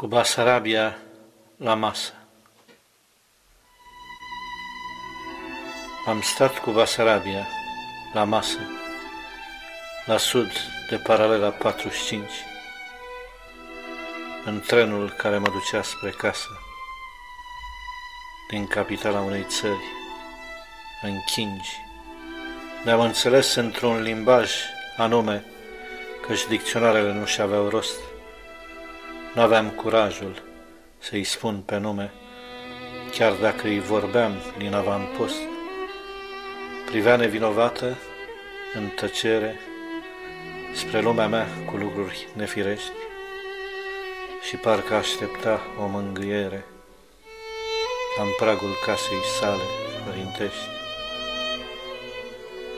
cu Basarabia la masă. Am stat cu Basarabia la masă, la sud de paralela 45, în trenul care mă ducea spre casă, din capitala unei țări, în Chingi. Ne-am înțeles într-un limbaj anume, căci dicționarele nu și aveau rost. Nu aveam curajul să-i spun pe nume, chiar dacă îi vorbeam din avantpost. Privea nevinovată, în tăcere, spre lumea mea cu lucruri nefirești și parcă aștepta o mângâiere în pragul casei sale părintești.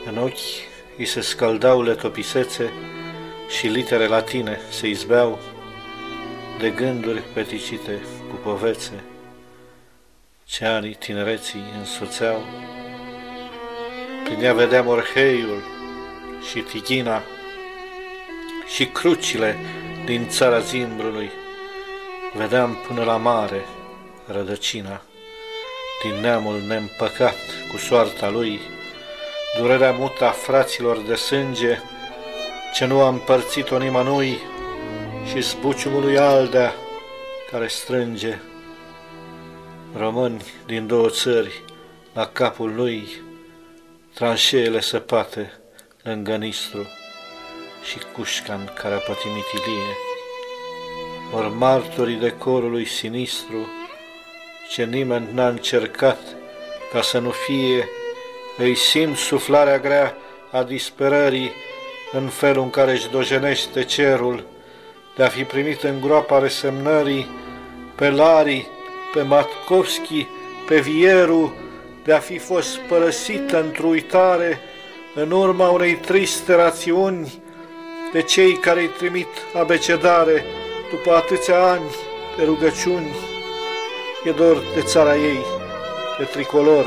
În ochi îi se scăldau letopisețe și litere latine se izbeau de gânduri peticite cu povețe, ce anii tinereții însoțeau. Prin ea vedeam Orheiul și Tighina și crucile din țara Zimbrului. Vedeam până la mare rădăcina, din neamul neîmpăcat cu soarta lui, durerea muta fraților de sânge, ce nu a împărțit-o nimănui, și zbuciumului Aldea care strânge români din două țări la capul lui, tranșeele săpate lângă Nistru și Cușcan care a pătimit Ilie, ori martorii de corului sinistru, ce nimeni n-a încercat ca să nu fie, îi simt suflarea grea a disperării în felul în care își dojenește cerul, de a fi primit în groapa resemnării pe Lari, pe Matkovski, pe Vieru, de a fi fost părăsită într-o uitare în urma unei triste rațiuni de cei care îi trimit abecedare după atâția ani de rugăciuni. E dor de țara ei, de tricolor,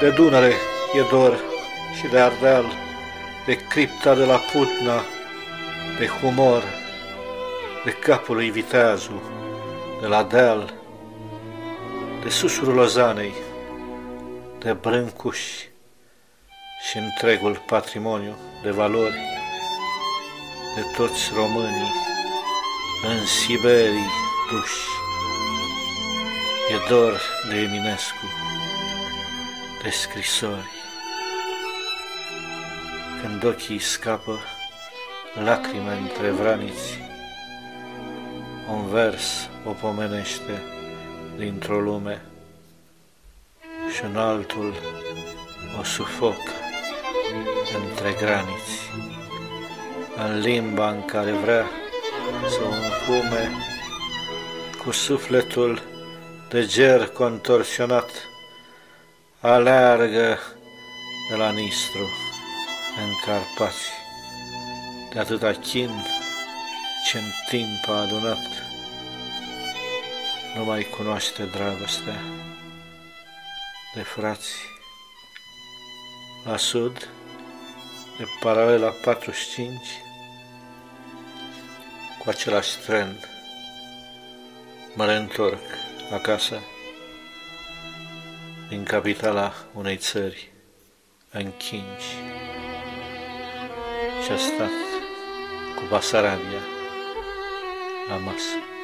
de Dunăre e dor și de Ardeal, de cripta de la Putna, de humor de capul lui Viteazu, de la deal, de susurul Lozanei, de Brâncuși și întregul patrimoniu de valori, de toți românii în Siberii duși. E dor de Eminescu, de scrisori. Când ochii scapă lacrime între vraniți, un vers o pomenește dintr-o lume și un altul o sufoc între graniți, în limba în care vrea să o încume cu sufletul de ger contorsionat, aleargă de la Nistru în Carpați, de atâta chin ce în timp a adunat, nu mai cunoaște dragostea de frați. La sud, de paralela 45, cu același tren, mă reîntorc acasă din capitala unei țări în Chingi și a stat cu Basarabia la masă.